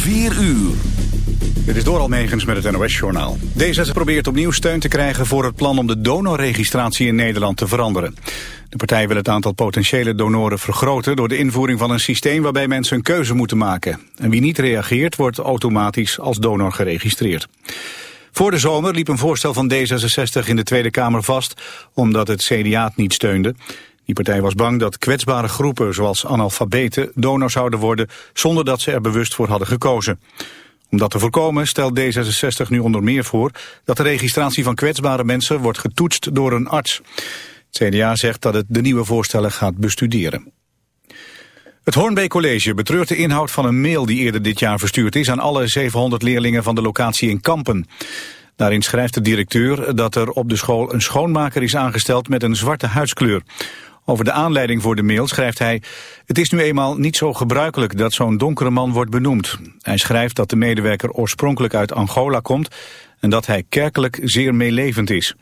4 uur. Dit is door Almegens met het NOS-journaal. D66 probeert opnieuw steun te krijgen voor het plan om de donorregistratie in Nederland te veranderen. De partij wil het aantal potentiële donoren vergroten door de invoering van een systeem waarbij mensen een keuze moeten maken. En wie niet reageert wordt automatisch als donor geregistreerd. Voor de zomer liep een voorstel van D66 in de Tweede Kamer vast omdat het CDA het niet steunde. Die partij was bang dat kwetsbare groepen zoals analfabeten donor zouden worden zonder dat ze er bewust voor hadden gekozen. Om dat te voorkomen stelt D66 nu onder meer voor dat de registratie van kwetsbare mensen wordt getoetst door een arts. Het CDA zegt dat het de nieuwe voorstellen gaat bestuderen. Het Hornbeek College betreurt de inhoud van een mail die eerder dit jaar verstuurd is aan alle 700 leerlingen van de locatie in Kampen. Daarin schrijft de directeur dat er op de school een schoonmaker is aangesteld met een zwarte huidskleur. Over de aanleiding voor de mail schrijft hij... Het is nu eenmaal niet zo gebruikelijk dat zo'n donkere man wordt benoemd. Hij schrijft dat de medewerker oorspronkelijk uit Angola komt... en dat hij kerkelijk zeer meelevend is.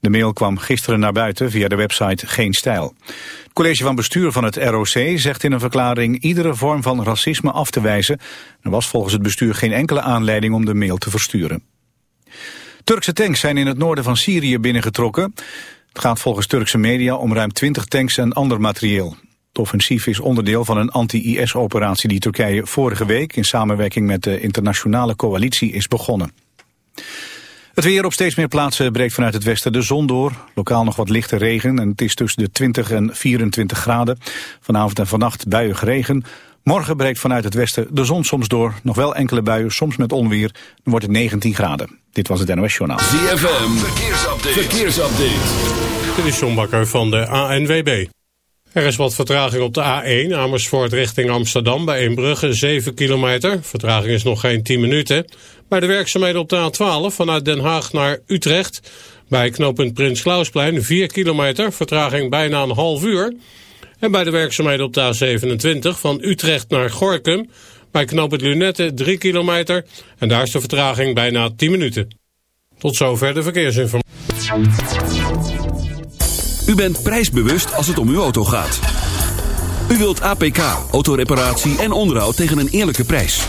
De mail kwam gisteren naar buiten via de website Geen Stijl. Het college van bestuur van het ROC zegt in een verklaring... iedere vorm van racisme af te wijzen. Er was volgens het bestuur geen enkele aanleiding om de mail te versturen. Turkse tanks zijn in het noorden van Syrië binnengetrokken. Het gaat volgens Turkse media om ruim 20 tanks en ander materieel. Het offensief is onderdeel van een anti-IS-operatie die Turkije vorige week in samenwerking met de internationale coalitie is begonnen. Het weer op steeds meer plaatsen breekt vanuit het westen de zon door. Lokaal nog wat lichte regen en het is tussen de 20 en 24 graden. Vanavond en vannacht buien regen. Morgen breekt vanuit het westen de zon soms door. Nog wel enkele buien, soms met onweer. Dan wordt het 19 graden. Dit was het NOS Journaal. ZFM, verkeersupdate. verkeersupdate. Dit is John Bakker van de ANWB. Er is wat vertraging op de A1 Amersfoort richting Amsterdam bij Eembrugge 7 kilometer. Vertraging is nog geen 10 minuten. Bij de werkzaamheden op de A12 vanuit Den Haag naar Utrecht bij knooppunt Prins Klausplein 4 kilometer. Vertraging bijna een half uur. En bij de werkzaamheden op de A27 van Utrecht naar Gorkum bij knooppunt Lunette 3 kilometer. En daar is de vertraging bijna 10 minuten. Tot zover de verkeersinformatie. U bent prijsbewust als het om uw auto gaat. U wilt APK, autoreparatie en onderhoud tegen een eerlijke prijs.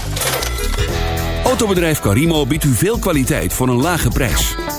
Autobedrijf Carimo biedt u veel kwaliteit voor een lage prijs.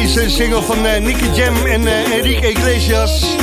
deze single van eh, Nicky Jam en eh, Enrique Iglesias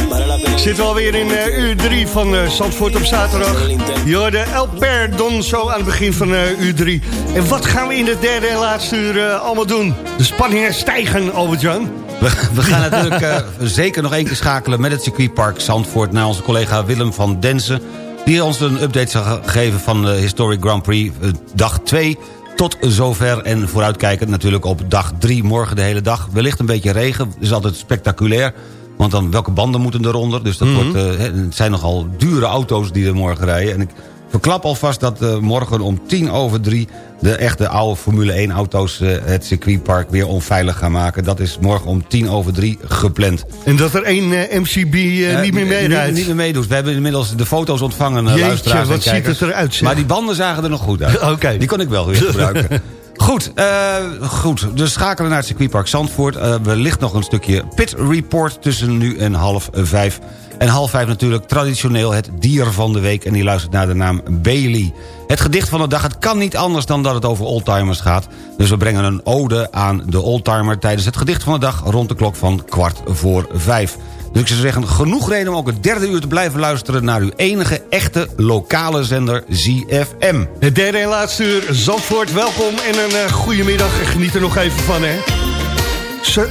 we alweer in eh, uur 3 van eh, Zandvoort op zaterdag. Je hoorde El Perdon zo aan het begin van uur 3. En wat gaan we in de derde en laatste uur allemaal doen? De spanningen stijgen, Albert-Jan. We, we gaan natuurlijk zeker nog één keer schakelen met het circuitpark Zandvoort... naar onze collega Willem van Densen... die ons een update zal geven van de Historic Grand Prix dag 2 tot zover. En vooruitkijkend natuurlijk op dag 3, morgen de hele dag. Wellicht een beetje regen, is altijd spectaculair... Want dan, welke banden moeten eronder? Dus dat wordt, eh, het zijn nogal dure auto's die er morgen rijden. En ik verklap alvast dat eh, morgen om tien over drie... de echte oude Formule 1 auto's eh, het circuitpark weer onveilig gaan maken. Dat is morgen om tien over drie gepland. En dat er één eh, MCB niet meer meerijdt. Niet, niet meer meedoet. We hebben inmiddels de foto's ontvangen, Jeetje, luisteraars wat ziet het eruit, zeg. Maar die banden zagen er nog goed uit. Oké. Die kon ik wel weer gebruiken. Goed, eh, goed, dus schakelen naar het circuitpark Zandvoort. Eh, wellicht nog een stukje pit report tussen nu en half vijf. En half vijf natuurlijk traditioneel het dier van de week. En die luistert naar de naam Bailey. Het gedicht van de dag, het kan niet anders dan dat het over oldtimers gaat. Dus we brengen een ode aan de oldtimer... tijdens het gedicht van de dag rond de klok van kwart voor vijf. Dus ik zou zeggen, genoeg reden om ook het derde uur te blijven luisteren... naar uw enige echte lokale zender ZFM. Het derde en laatste uur, Zandvoort, welkom en een uh, goede middag. En Geniet er nog even van, hè.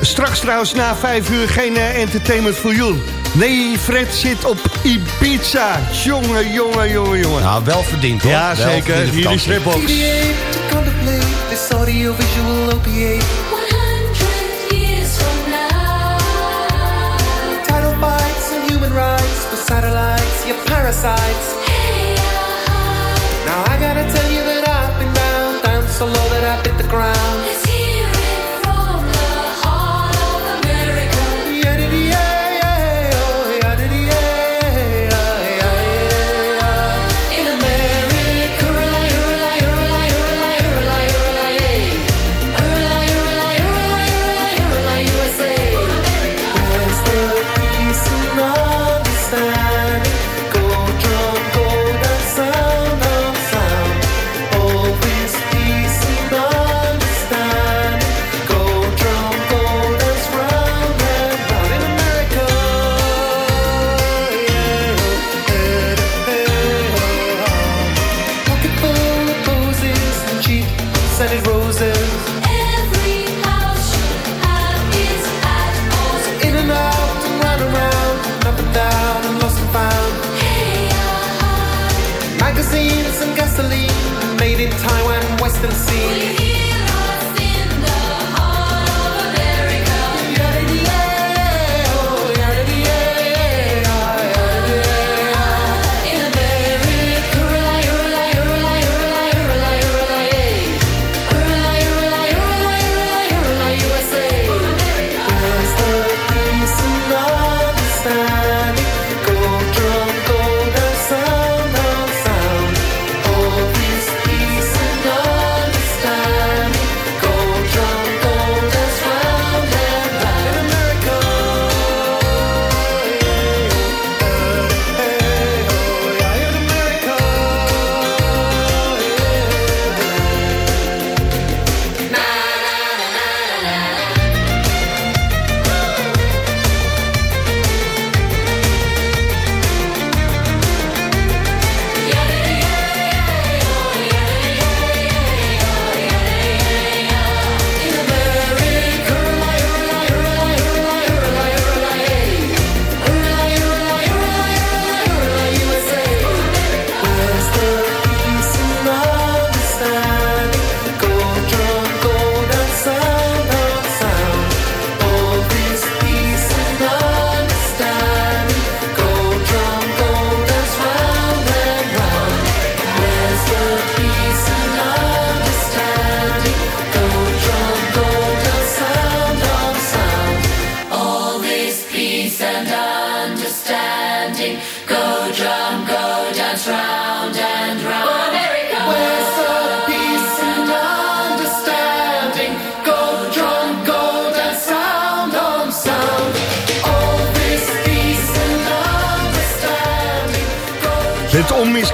Straks trouwens na vijf uur geen uh, entertainment voor jou. Nee, Fred zit op Ibiza. Jongen, jongen, jongen, jongen. Nou, wel verdiend hoor. Ja, Wel zeker. Hier is. Redbox. to contemplate this audiovisual opiate. 100 years from now. Title fights and human rights for satellites, you parasites. Hey, uh-huh. Now I gotta tell you that I've been down, down so low that I hit the ground.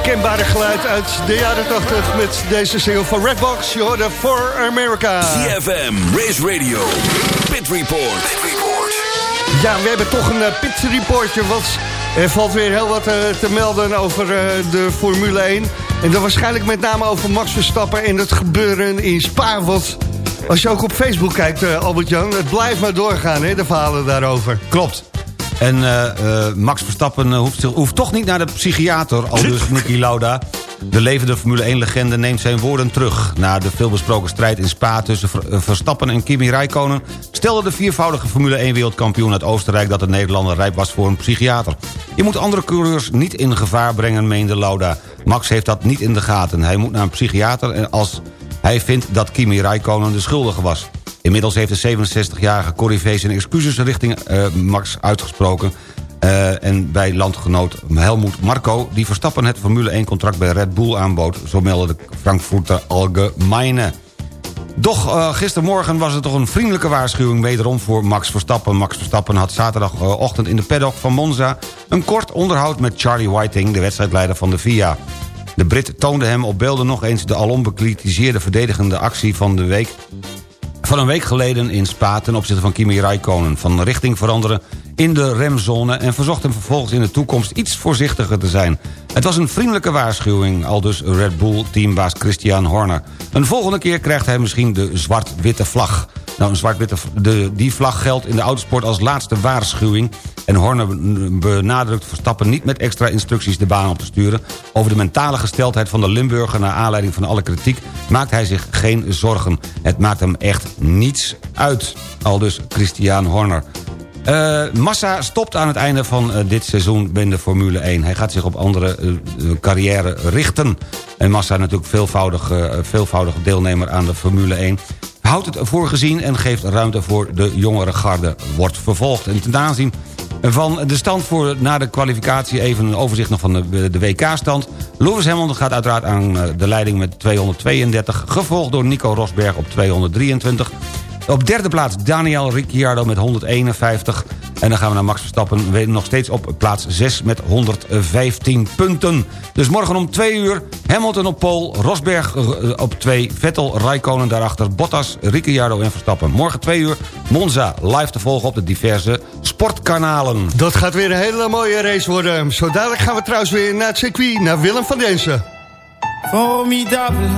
Herkenbare geluid uit de jaren 80 met deze single van Redbox. Je hoorde For America. CFM, Race Radio, Pit Report. Ja, we hebben toch een eh, pit reportje, want er valt weer heel wat eh, te melden over eh, de Formule 1. En dan waarschijnlijk met name over Max Verstappen en het gebeuren in Spa. Want als je ook op Facebook kijkt, eh, Albert-Jan, het blijft maar doorgaan, hè, de verhalen daarover. Klopt. En eh, eh, Max Verstappen eh, hoeft, toch niet naar de psychiater, al dus Niki Lauda. De levende Formule 1-legende neemt zijn woorden terug. Na de veelbesproken strijd in Spa tussen Ver- Verstappen en Kimi Räikkönen... stelde de viervoudige Formule 1-wereldkampioen uit Oostenrijk... dat de Nederlander rijp was voor een psychiater. Je moet andere coureurs niet in gevaar brengen, meende Lauda. Max heeft dat niet in de gaten. Hij moet naar een psychiater en als hij vindt dat Kimi Räikkönen de schuldige was. Inmiddels heeft de 67-jarige Corrivé zijn excuses richting eh, Max uitgesproken... Eh, en bij landgenoot Helmoet Marco... die Verstappen het Formule 1-contract bij Red Bull aanbood... zo meldde de Frankfurter Allgemeine. Doch eh, gistermorgen was het toch een vriendelijke waarschuwing... wederom voor Max Verstappen. Max Verstappen had zaterdagochtend in de paddock van Monza... een kort onderhoud met Charlie Whiting, de wedstrijdleider van de FIA. De Brit toonde hem op beelden nog eens de alom bekritiseerde verdedigende actie van de week van een week geleden in Spa ten opzichte van Kimi Räikkönen... van richting veranderen in de remzone... en verzocht hem vervolgens in de toekomst iets voorzichtiger te zijn. Het was een vriendelijke waarschuwing, al dus Red Bull-teambaas Christian Horner. Een volgende keer krijgt hij misschien de zwart-witte vlag. Nou, een zwart-witte die vlag geldt in de autosport als laatste waarschuwing... en Horner benadrukt Verstappen niet met extra instructies de baan op te sturen. Over de mentale gesteldheid van de Limburger... naar aanleiding van alle kritiek maakt hij zich geen zorgen. Het maakt hem echt niets uit, al dus Christian Horner. Eh, Massa stopt aan het einde van eh, dit seizoen binnen de Formule 1. Hij gaat zich op andere eh, carrière richten. En Massa natuurlijk veelvoudig, veelvoudig deelnemer aan de Formule 1 houdt het voor gezien en geeft ruimte voor de jongere garde. Wordt vervolgd. En ten aanzien van de stand voor na de kwalificatie... even een overzicht nog van de, WK-stand. Lewis Hamilton gaat uiteraard aan eh, de leiding met 232... gevolgd door Nico Rosberg op 223... Op derde plaats Daniel Ricciardo met 151. En dan gaan we naar Max Verstappen. We nog steeds op plaats 6 met 115 punten. Dus morgen om 2 uur Hamilton op pole. Rosberg eh, op 2. Vettel, Raikkonen daarachter. Bottas, Ricciardo en Verstappen. Morgen 2 uur Monza live te volgen op de diverse sportkanalen. Dat gaat weer een hele mooie race worden. Zo dadelijk gaan we trouwens weer naar het circuit, naar Willem van Densen. Formidable.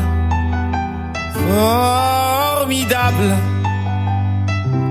Formidable.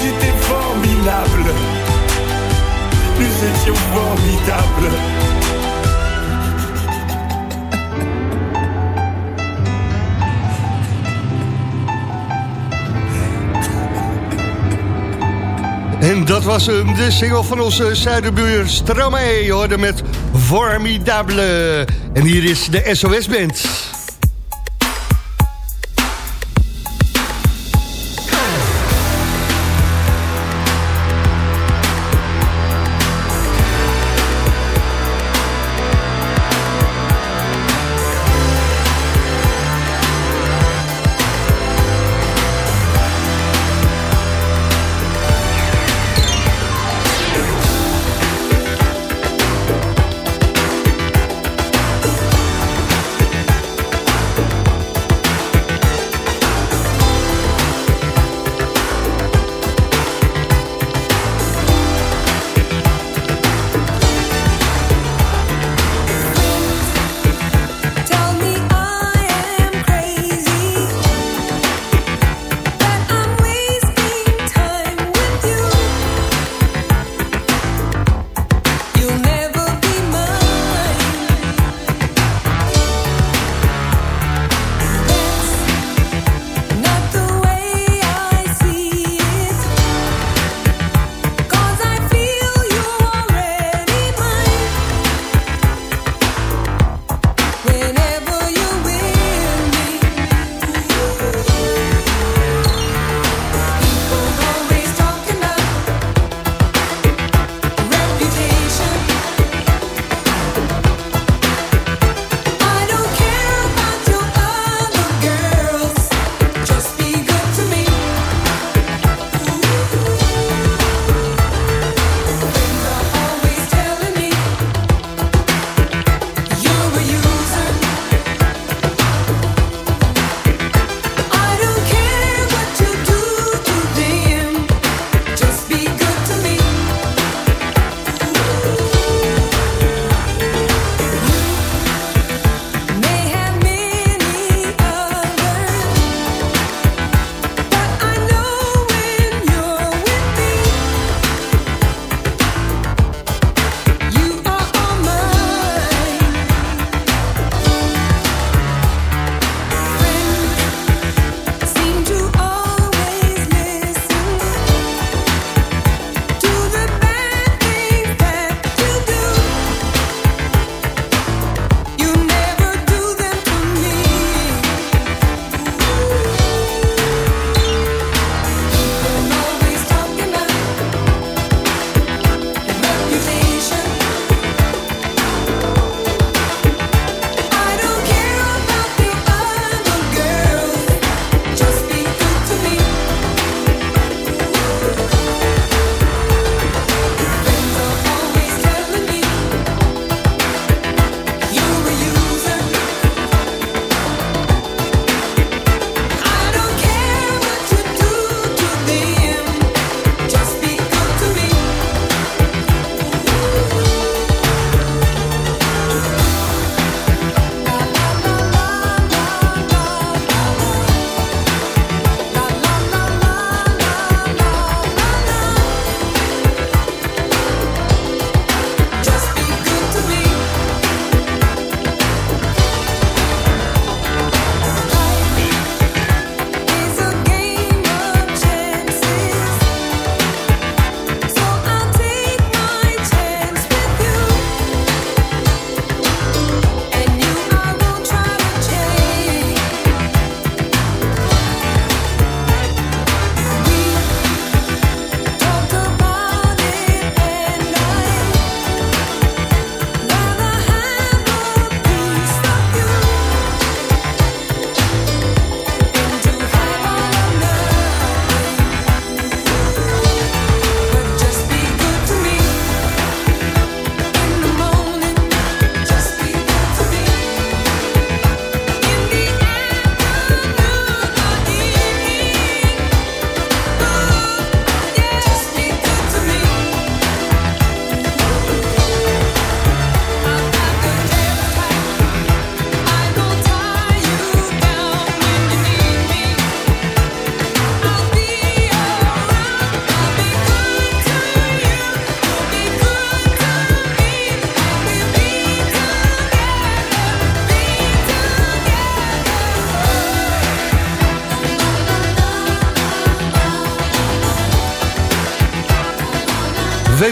J'étais formidable. Nous étions formidables. En dat was hem, de single van onze zuiderbuur Stromae. Hoorde met Formidable. En hier is de SOS-band.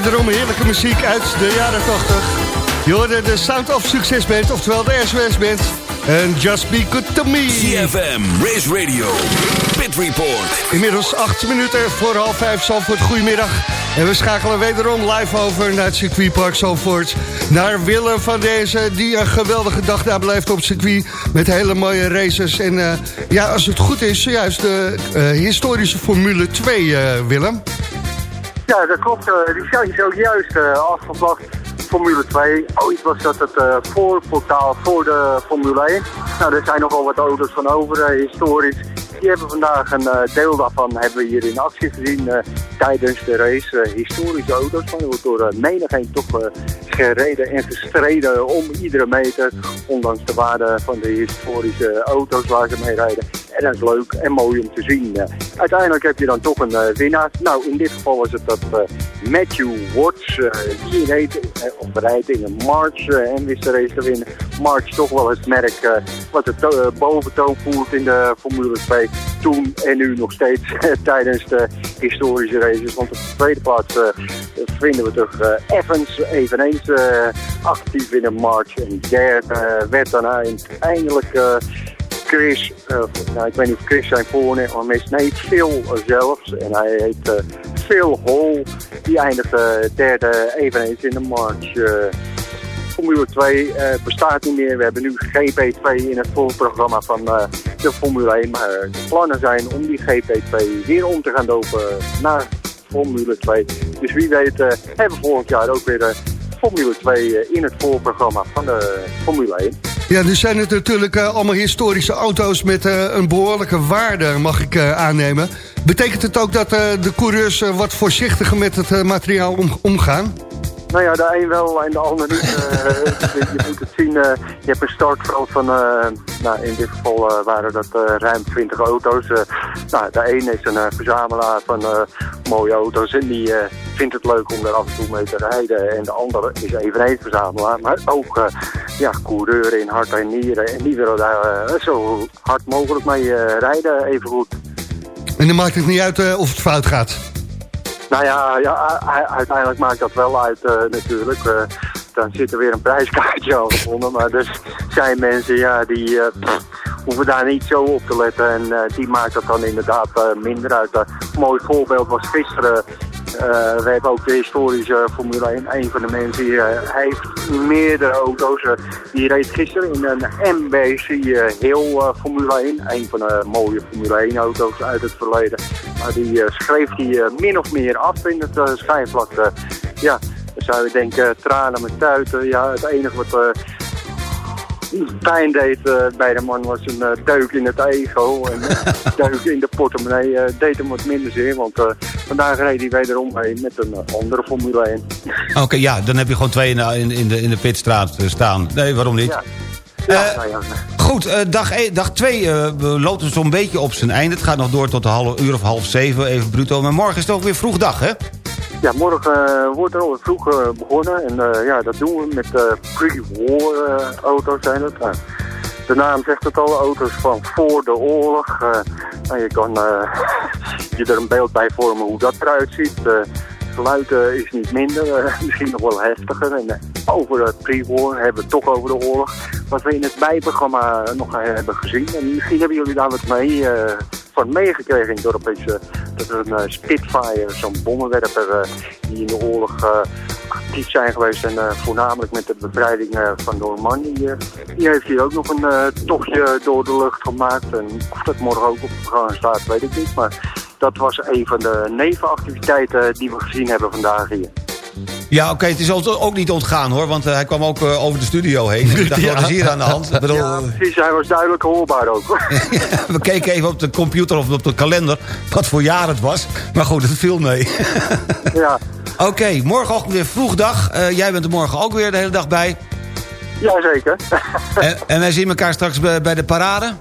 Wederom heerlijke muziek uit de jaren 80. Je hoorde de Sound of Success Band, oftewel de SOS Band. En Just Be Good To Me. CFM, Race Radio, Pit Report. Inmiddels acht minuten voor half vijf, Zandvoort. Goedemiddag. En we schakelen wederom live over naar het circuitpark Zandvoort. Naar Willem van deze, die een geweldige dag daar blijft op circuit. Met hele mooie races. En eh, ja, als het goed is, zojuist de eh, historische Formule 2, eh, Willem. Ja, dat klopt. eh, die zijn zojuist uh, afgevlakt. Formule 2. Ooit was dat het eh, voorportaal voor de Formule 1. Nou, er zijn nogal wat auto's van over, eh, historisch. Die hebben vandaag een eh, deel daarvan hebben we hier in actie gezien eh, tijdens de race. Eh, historische auto's, er wordt door menigeen toch eh, gereden en gestreden om iedere meter. Ondanks de waarde van de historische auto's waar ze mee rijden. En dat is leuk en mooi om te zien. Eh, uiteindelijk heb je dan toch een eh, winnaar. Nou, in dit geval was het dat eh, Matthew Watts. die reed, eh, of rijdt in een March en wist de race te winnen. March toch wel het merk wat eh, boventoon voert in de Formule 2. Toen en nu nog steeds tijdens de historische races. Want op de tweede plaats vinden we eh, Evans, eveneens actief in een March. En derde werd dan uiteindelijk... eh, Chris, eh, nou, ik weet niet of Chris zijn voornaam is, nee, Phil zelfs. En hij heet eh, Phil Hall. Die eindigde derde eveneens in de March. eh, Formule 2 eh, bestaat niet meer. We hebben nu GP2 in het voorprogramma van eh, de Formule 1. Maar de plannen zijn om die GP2 weer om te gaan dopen naar Formule 2. Dus wie weet eh, hebben we volgend jaar ook weer Formule 2 eh, in het voorprogramma van de Formule 1. Ja, nu zijn het natuurlijk eh, allemaal historische auto's met eh, een behoorlijke waarde, mag ik eh, aannemen. Betekent het ook dat eh, de coureurs eh, wat voorzichtiger met het eh, materiaal om- omgaan? Nou ja, de een wel en de ander niet. Eh, je, moet het zien, eh, je hebt een startveld van, eh, nou in dit geval waren dat ruim 20 auto's. Nou, de een is een verzamelaar van mooie auto's en die vindt het leuk om er af en toe mee te rijden. En de andere is eveneens verzamelaar, maar ook eh, ja, coureur in hart en nieren. En die willen daar zo hard mogelijk mee rijden, even goed. En dan maakt het niet uit of het fout gaat. Nou ja, ja uiteindelijk maakt dat wel uit eh, natuurlijk. Eh, dan zit er weer een prijskaartje aan gevonden. Maar er zijn mensen ja, die eh, hoeven daar niet zo op te letten. En die maakt dat dan inderdaad eh, minder uit. Een mooi voorbeeld was gisteren. Eh, we hebben ook de historische Formule 1. Een van de mensen eh, heeft meerdere auto's. eh, die reed gisteren in een MBC heel Formule 1. Een van de mooie Formule 1 auto's uit het verleden. Maar die schreef eh, min of meer af in het schijnvlak. ja, dan zou je denken tranen met tuiten. Ja, het enige wat pijn deed eh, bij de man was een eh, deuk in het ego. En een deuk in de portemonnee eh, deed hem wat minder zeer. Want eh, vandaag reed hij wederom mee met een eh, andere Formule 1. Oké, ja, dan heb je gewoon twee in, de- in, de, in de pitstraat eh, staan. Nee, waarom niet? Ja. Ja, nou ja. Goed, eh, dag 2 dag twee, eh, we lopen zo'n beetje op zijn einde. Het gaat nog door tot de half uur of half zeven, even bruto. Maar morgen is het ook weer vroeg dag, hè? Ja, morgen eh, wordt er al vroeg eh, begonnen. En eh, ja, dat doen we met pre-war auto's zijn het. De naam zegt het al, auto's van voor de oorlog. Nou, je kan je er een beeld bij vormen hoe dat eruit ziet. Geluid is niet minder, misschien nog wel heftiger. En over de pre-war hebben we het toch over de oorlog. Wat we in het bijprogramma nog hebben gezien. En misschien hebben jullie daar wat mee, van meegekregen in het. Is, eh, dat er een eh, Spitfire, zo'n bommenwerper eh, die in de oorlog actief zijn geweest. En voornamelijk met de bevrijding van Normandië. die heeft hier ook nog een tochtje door de lucht gemaakt. En of dat morgen ook op staat, weet ik niet. Maar dat was een van de nevenactiviteiten die we gezien hebben vandaag hier. Ja, oké, het is ons ook niet ontgaan, hoor. Want eh, hij kwam ook eh, over de studio heen. En ik dacht, wat is hier aan de hand? Ik bedoel, Ja, precies. Hij was duidelijk hoorbaar ook. we keken even op de computer of op de kalender... wat voor jaar het was. Maar goed, het viel mee. ja. Oké, morgenochtend weer vroeg dag. Eh, jij bent er morgen ook weer de hele dag bij. Jazeker. En, en wij zien elkaar straks bij, bij de parade.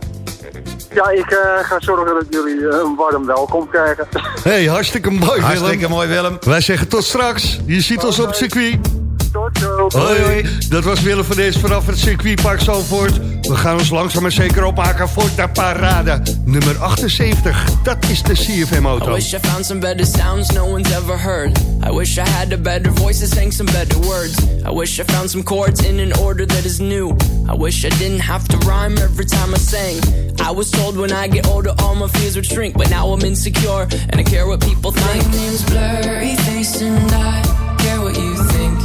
Ja, ik eh, ga zorgen dat jullie eh, een warm welkom krijgen. hey, hartstikke mooi, Hartstikke Willem. mooi, Willem. Wij zeggen tot straks. Je ziet ons op het circuit. Tot zo. Hoi, hoi. Dat was Willem van Dees vanaf het circuitpark Zalvoort. We gaan ons langzaam maar zeker opmaken voor de parade. Nummer 78, dat is de I CFM-auto. wish I found some better sounds no one's ever heard. I wish I had a better voice sang some better words. I wish I found some chords in an order that is new. I wish I didn't have to rhyme every time I sang. I was told when I get older all my fears would shrink, but now I'm insecure and I care what people think. My name's Blurry Face and I care what you think.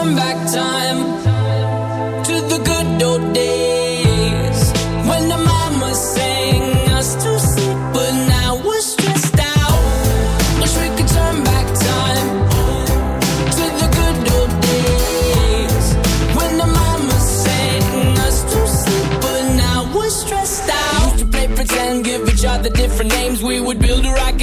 turn back time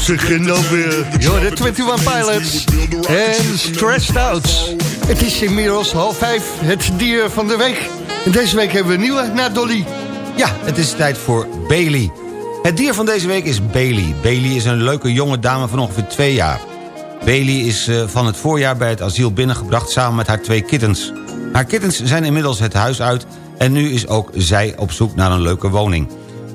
Zeg je nou weer? Yo, de 21 Pilots en Stressed Out. Het is inmiddels half vijf, het dier van de week. En deze week hebben we een nieuwe, naar Dolly. Ja, het is tijd voor Bailey. Het dier van deze week is Bailey. Bailey is een leuke jonge dame van ongeveer twee jaar. Bailey is eh, van het voorjaar bij het asiel binnengebracht samen met haar twee kittens. Haar kittens zijn inmiddels het huis uit en nu is ook zij op zoek naar een leuke woning.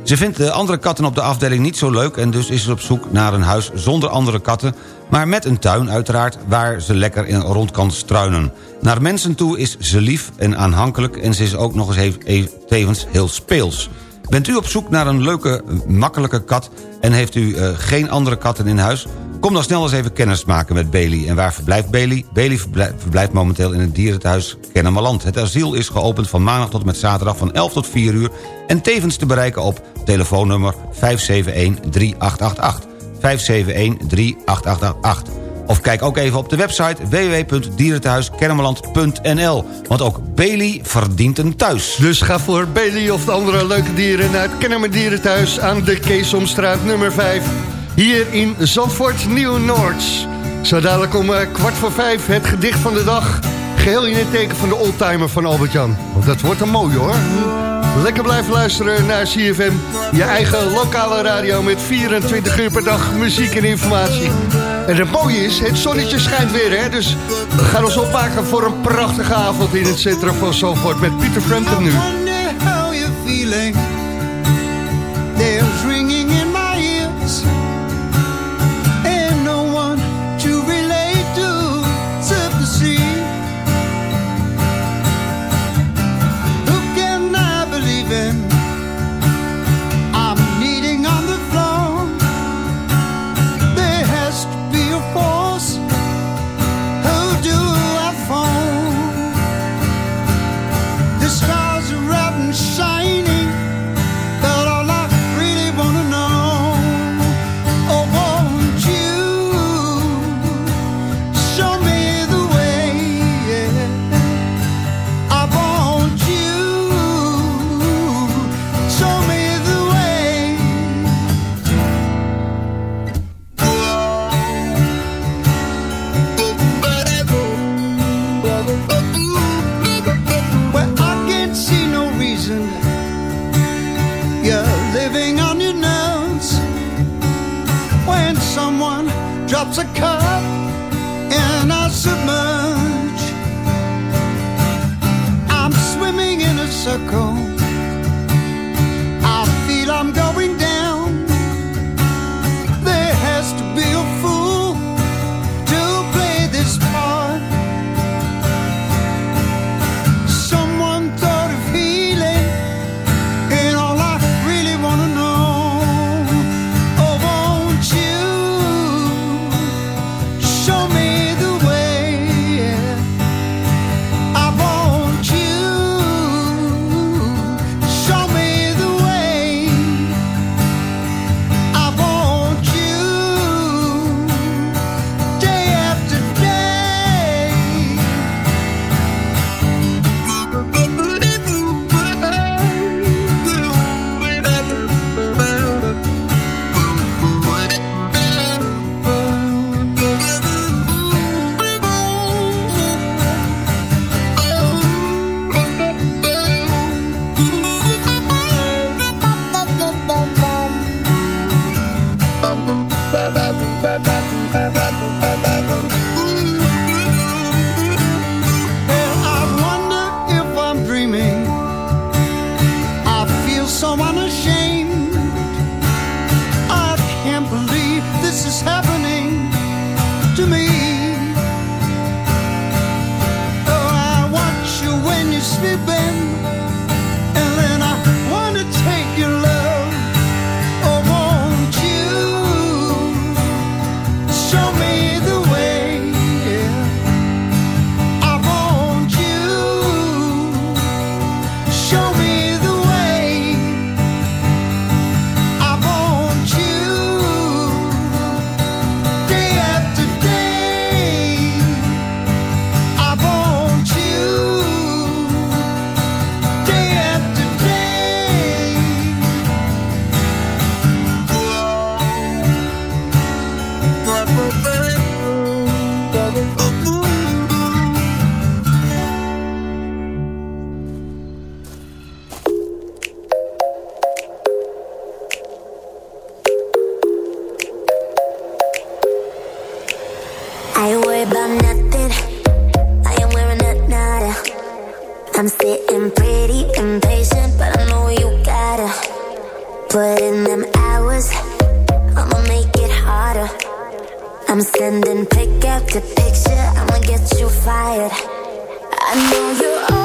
Ze vindt de andere katten op de afdeling niet zo leuk... en dus is ze op zoek naar een huis zonder andere katten... maar met een tuin uiteraard waar ze lekker in rond kan struinen. Naar mensen toe is ze lief en aanhankelijk... en ze is ook nog eens tevens heel speels. Bent u op zoek naar een leuke, makkelijke kat... en heeft u eh, geen andere katten in huis... Kom dan snel eens even kennis maken met Bailey. En waar verblijft Bailey? Bailey verblijft, momenteel in het dierenthuis Kennemerland. Het asiel is geopend van maandag tot met zaterdag van 11 tot 4 uur... en tevens te bereiken op telefoonnummer 571-3888. 571-3888. Of kijk ook even op de website www.dierentehuiskennemerland.nl. Want ook Bailey verdient een thuis. Dus ga voor Bailey of de andere leuke dieren... naar het Kennemer Dierenthuis aan de Keesomstraat nummer 5... hier in Zandvoort Nieuw-Noords. Zo dadelijk om eh, kwart voor vijf het gedicht van de dag... geheel in het teken van de oldtimer van Albert-Jan. Dat wordt een mooi hoor. Lekker blijven luisteren naar CFM. Je eigen lokale radio met 24 uur per dag muziek en informatie. En het mooie is, het zonnetje schijnt weer, hè? Dus we gaan ons opmaken voor een prachtige avond in het centrum van Zandvoort met Pieter Frampton nu. about nothing. I am wearing a nada. I'm sitting pretty impatient, but I know you gotta put in them hours. I'ma make it harder. I'm sending pick up picture. I'ma get you fired. I know you're.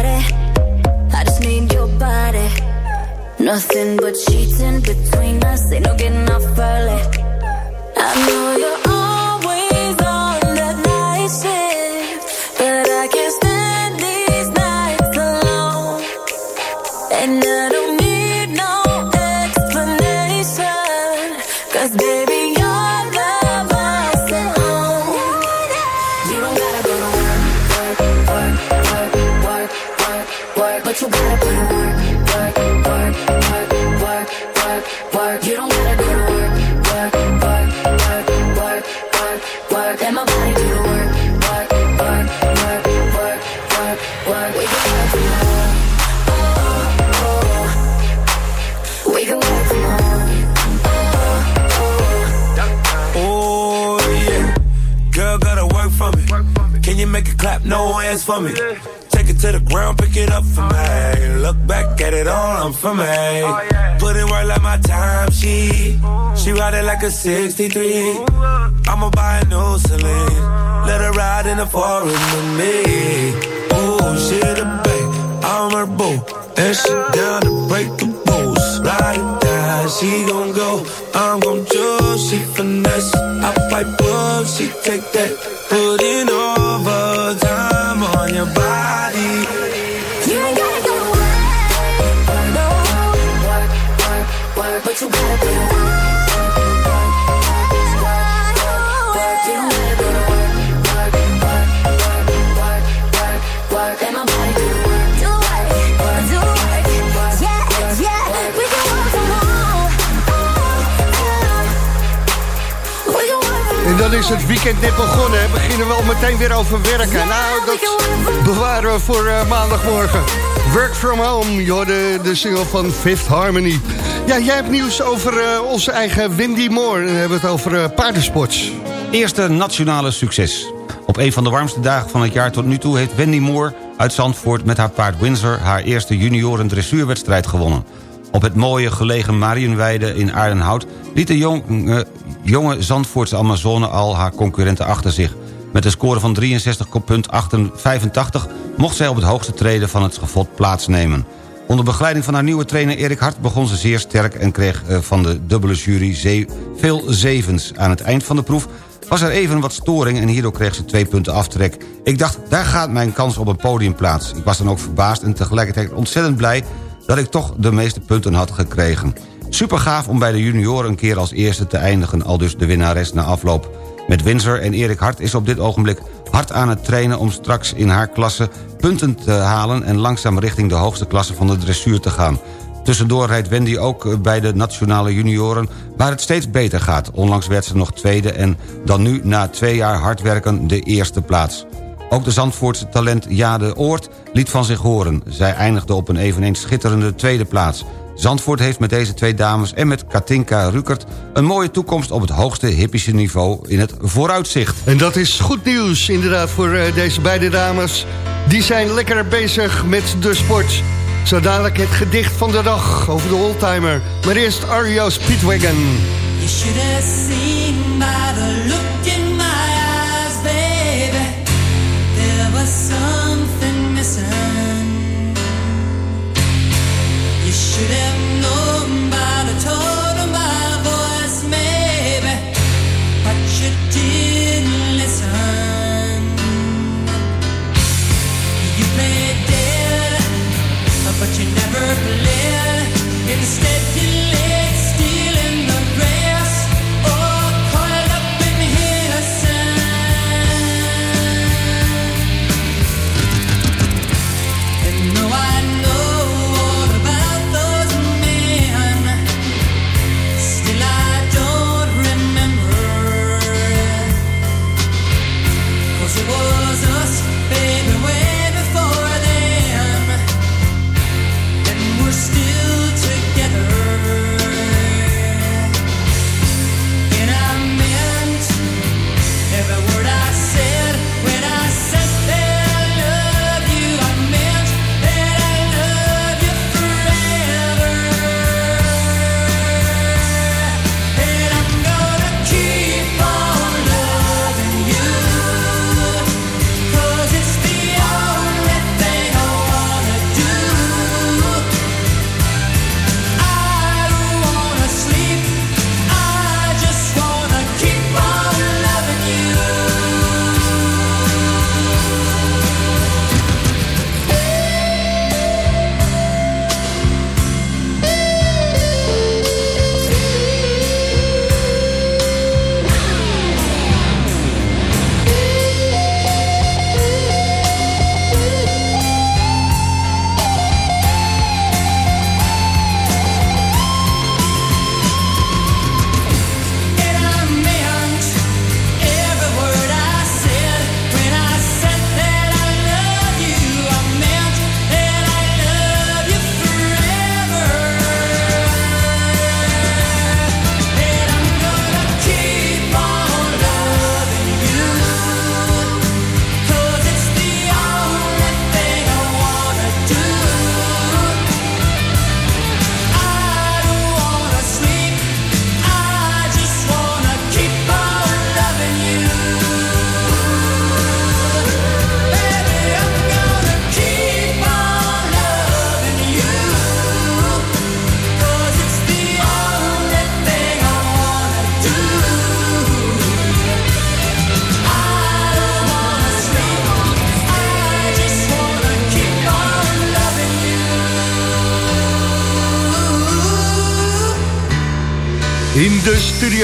Nothing but cheating between us, ain't no getting off early. I know got no hands for me. Take it to the ground, pick it up for me. Look back at it all, I'm for me. Put in work like my time, she. She ride it like a 63. I'ma buy a new Celine. Let her ride in the forest with me. Ooh, she the babe, I'm her boo. And she down to break the rules. Ride it down, she gon' go. I'm gon' choose, she finesse. I fight book, she take that. Put overtime on your body. Dan is het weekend net begonnen. hè. Beginnen we al meteen weer over werken. Nou, dat bewaren we voor eh, maandagmorgen. Work from home, je hoorde de single van Fifth Harmony. Ja, jij hebt nieuws over eh, onze eigen Windy Moore. En dan hebben we het over eh, paardensports. Eerste nationale succes. Op een van de warmste dagen van het jaar tot nu toe... heeft Wendy Moore uit Zandvoort met haar paard Windsor... haar eerste junioren dressuurwedstrijd gewonnen. Op het mooie gelegen Marienweide in Aardenhout... liet de jong, eh, jonge Zandvoortse Amazone al haar concurrenten achter zich. Met een score van 63,85 mocht zij op het hoogste treden van het schavot plaatsnemen. Onder begeleiding van haar nieuwe trainer Erik Hart begon ze zeer sterk... en kreeg eh, van de dubbele jury veel zevens. Aan het eind van de proef was er even wat storing... en hierdoor kreeg ze twee punten aftrek. Ik dacht, daar gaat mijn kans op een podiumplaats. Ik was dan ook verbaasd en tegelijkertijd ontzettend blij... dat ik toch de meeste punten had gekregen. Super gaaf om bij de junioren een keer als eerste te eindigen... al dus de winnares na afloop. Met Windsor en Erik Hart is op dit ogenblik hard aan het trainen... om straks in haar klasse punten te halen... en langzaam richting de hoogste klasse van de dressuur te gaan. Tussendoor rijdt Wendy ook eh, bij de nationale junioren... waar het steeds beter gaat. Onlangs werd ze nog tweede en dan nu na twee jaar hard werken de eerste plaats. Ook de Zandvoortse talent Jade Oort liet van zich horen. Zij eindigde op een eveneens schitterende tweede plaats. Zandvoort heeft met deze twee dames en met Katinka Rukert... een mooie toekomst op het hoogste hippische niveau in het vooruitzicht. En dat is goed nieuws inderdaad voor eh, deze beide dames. Die zijn lekker bezig met de sport. Zo dadelijk het gedicht van de dag over de oldtimer. Maar eerst Ario Speedwagon. You should have seen by the look never bled. Instead,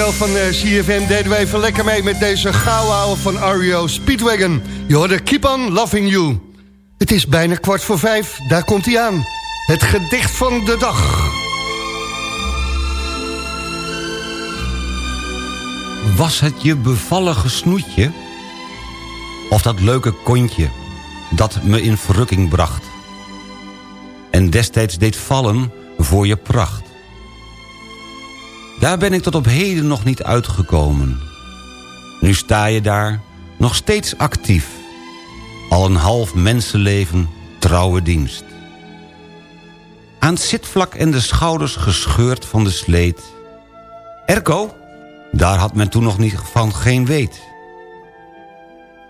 van eh, CFM deden we even lekker mee met deze gauwouw van Ario Speedwagon. Je hoorde Keep On Loving You. Het is bijna kwart voor vijf, daar komt hij aan. Het gedicht van de dag. Was het je bevallige snoetje? Of dat leuke kontje dat me in verrukking bracht? En destijds deed vallen voor je pracht? Daar ben ik tot op heden nog niet uitgekomen. Nu sta je daar, nog steeds actief. Al een half mensenleven, trouwe dienst. Aan het zitvlak en de schouders gescheurd van de sleet. Erko, daar had men toen nog niet van geen weet.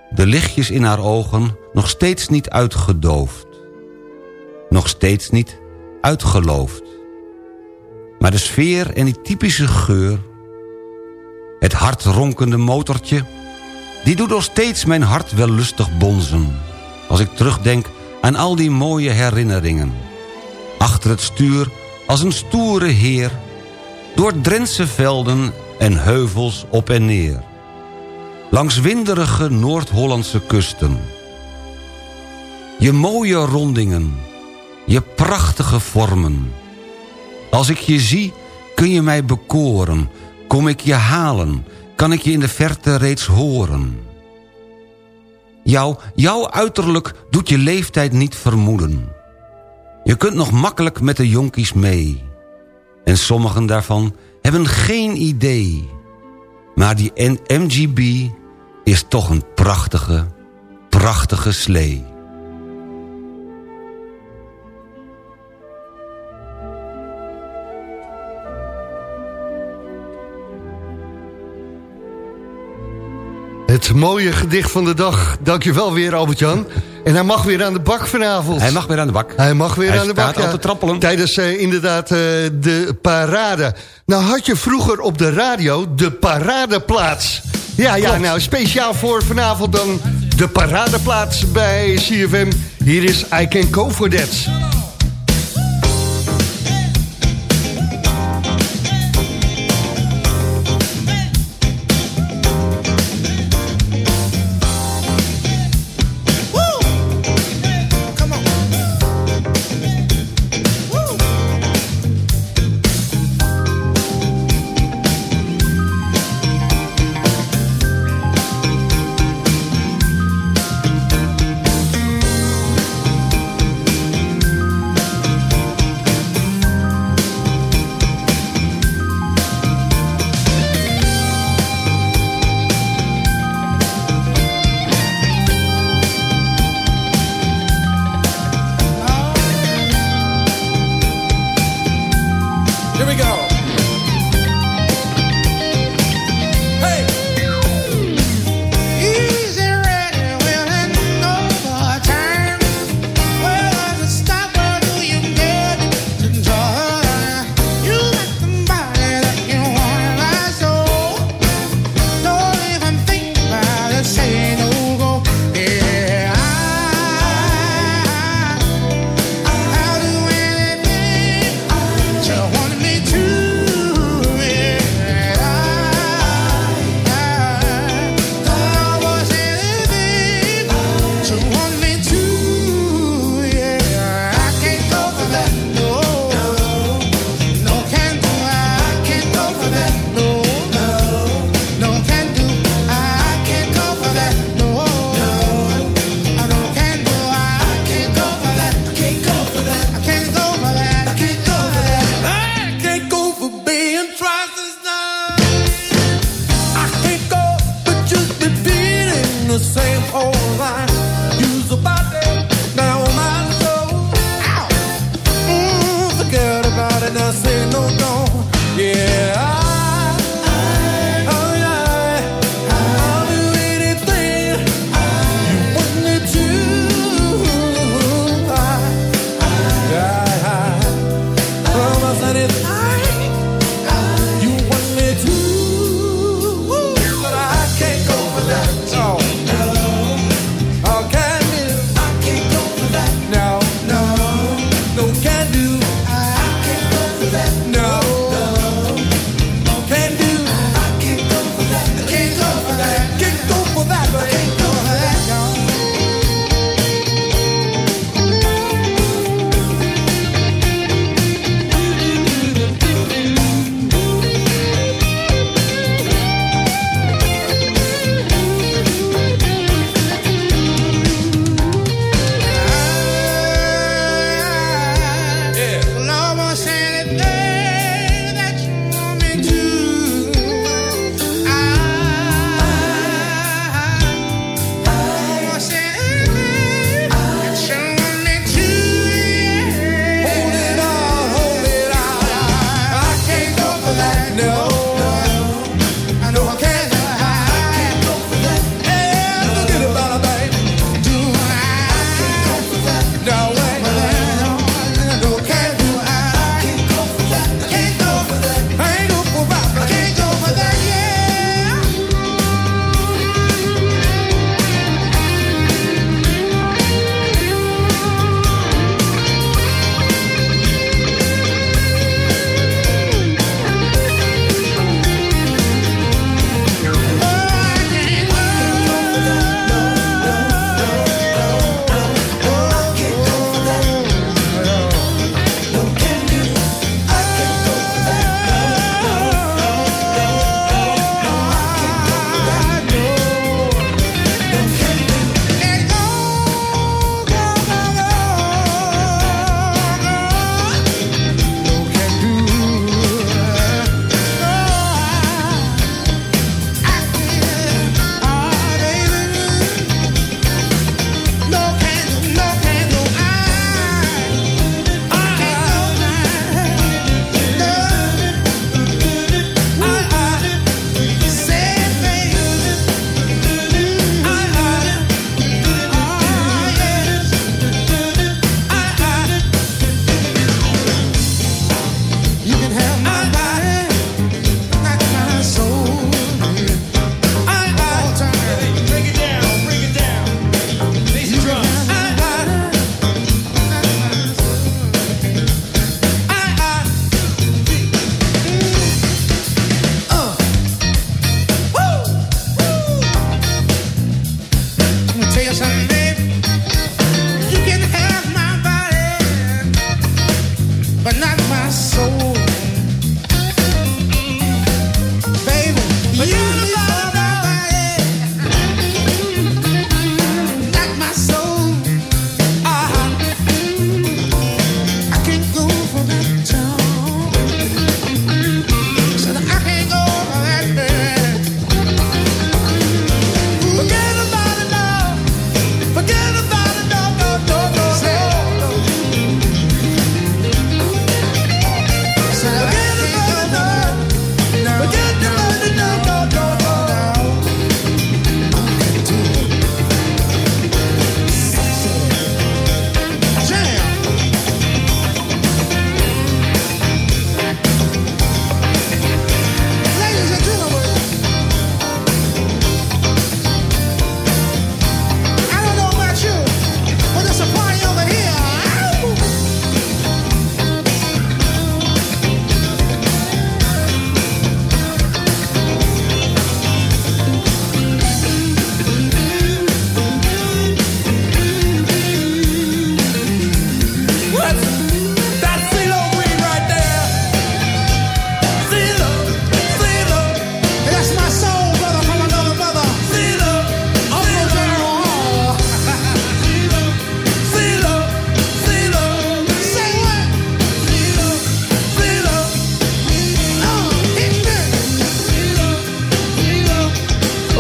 De lichtjes in haar ogen nog steeds niet uitgedoofd. Nog steeds niet uitgeloofd. Maar de sfeer en die typische geur... het hartronkende motortje... die doet nog steeds mijn hart wel lustig bonzen... als ik terugdenk aan al die mooie herinneringen. Achter het stuur als een stoere heer... door Drentse velden en heuvels op en neer. Langs winderige Noord-Hollandse kusten. Je mooie rondingen, je prachtige vormen... Als ik je zie, kun je mij bekoren. Kom ik je halen, kan ik je in de verte reeds horen. Jou, jouw uiterlijk doet je leeftijd niet vermoeden. Je kunt nog makkelijk met de jonkies mee. En sommigen daarvan hebben geen idee. Maar die MGB is toch een prachtige, prachtige slee. Het mooie gedicht van de dag. Dankjewel weer, Albert-Jan. En hij mag weer aan de bak vanavond. Hij mag weer aan de bak. Hij mag weer Hij aan de bak, staat al te trappelen. Tijdens eh, inderdaad eh, de parade. Nou had je vroeger op de radio de paradeplaats. Ja, ja, nou speciaal voor vanavond dan de paradeplaats bij CFM. Hier is I Can Go For That.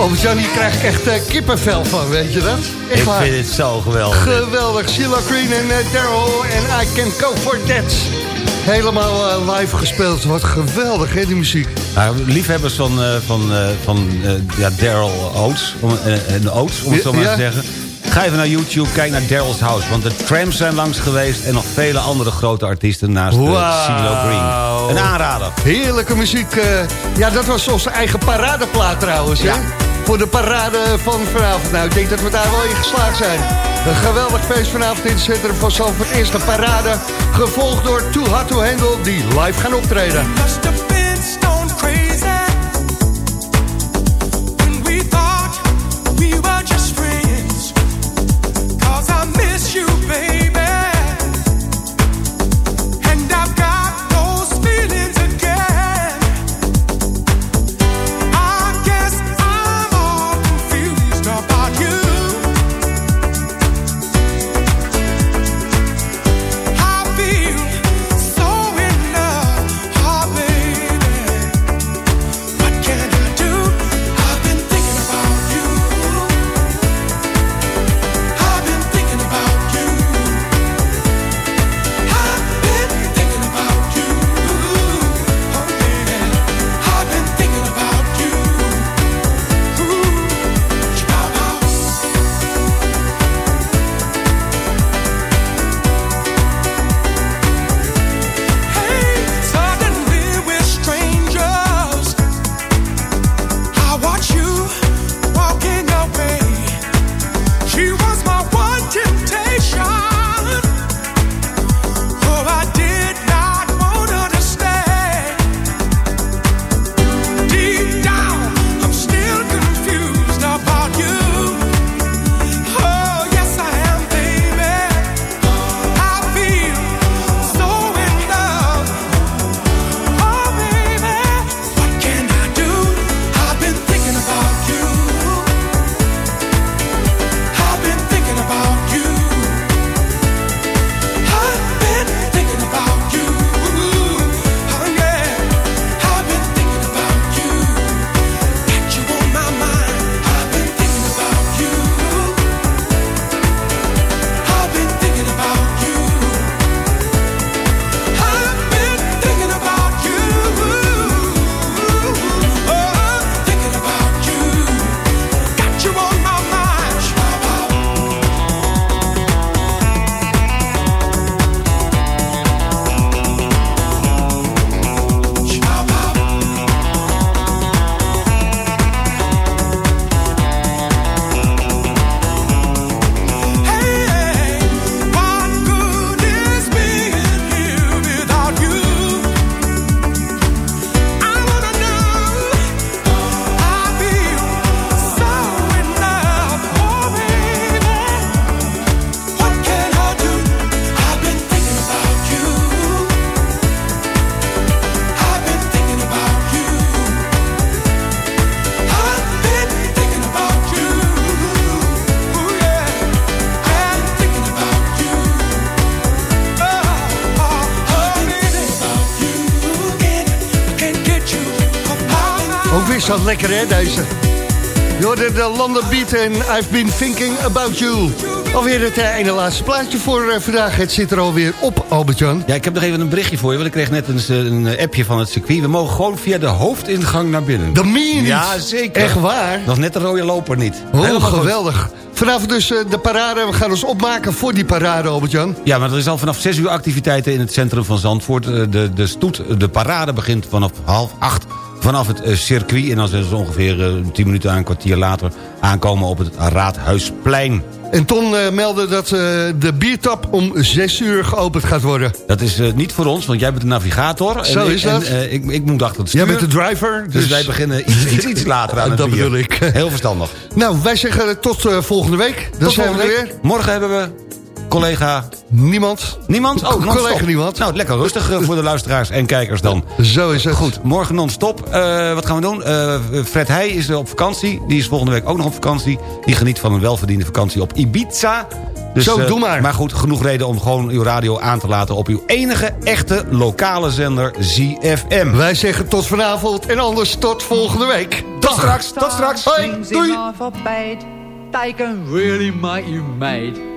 Albert-Jan, hier krijg ik echt eh, kippenvel van, weet je dat? Echt Ik waar. vind het zo geweldig. Geweldig. Sheila Green en eh, Daryl en I Can Go For That. Helemaal eh, live gespeeld. Wat geweldig, hè, die muziek. Nou, liefhebbers van, van, van ja, Daryl Oates, om, en Oates, om het zo maar Ja. te zeggen. Ga even naar YouTube, kijk naar Daryl's House. Want de Tramps zijn langs geweest en nog vele andere grote artiesten naast Wauw. CeeLo Green. Een aanrader. Heerlijke muziek. ja, dat was onze eigen paradeplaat trouwens, hè? Voor de parade van vanavond. Nou, ik denk dat we daar wel in geslaagd zijn. Een geweldig feest vanavond in het centrum van Zandvoort. Eerst de parade, gevolgd door Too Hot To Handle, die live gaan optreden. Zo lekker, hè, deze. Je hoorde de London Beat en I've been thinking about you. Alweer het eh, ene laatste plaatje voor eh, vandaag. Het zit er alweer op, Albert-Jan. Ja, ik heb nog even een berichtje voor je, want ik kreeg net een, een appje van het circuit. We mogen gewoon via de hoofdingang naar binnen. Dat meen. Ja, zeker. Echt waar? Nog net de rode loper niet. Oh, Helemaal goed. geweldig. Vanavond dus eh, de parade. We gaan ons opmaken voor die parade, Albert-Jan. Ja, maar er is al vanaf 6 uur activiteiten in het centrum van Zandvoort. De, de stoet, de parade begint vanaf half acht vanaf het eh, circuit. En dan zijn ze ongeveer eh, 10 minuten aan een kwartier later aankomen op het Raadhuisplein. En Ton eh, meldde dat eh, de biertap om 6 uur geopend gaat worden. Dat is eh, niet voor ons, want jij bent de navigator. Zo en, is en, dat. eh, ik, ik moet achter het Jij stuur. bent de driver. Dus, Dus, wij beginnen iets, iets, iets later aan het Dat bier. bedoel ik. Heel verstandig. Nou, wij zeggen tot eh, volgende week. Dan Tot zijn we er weer. Morgen hebben we collega... Niemand. Niemand? Oh. Collega niemand. Nou, lekker rustig eh, voor de luisteraars en kijkers dan. Zo is het. Goed, morgen non-stop. Eh, wat gaan we doen? Eh, Fred Heij is op vakantie. Die is volgende week ook nog op vakantie. Die geniet van een welverdiende vakantie op Ibiza. Dus, Zo, doe maar. Maar goed, genoeg reden om gewoon uw radio aan te laten... op uw enige echte lokale zender ZFM. Wij zeggen tot vanavond en anders tot volgende week. Tot straks, tot straks. Hoi, doei. can really make you mad.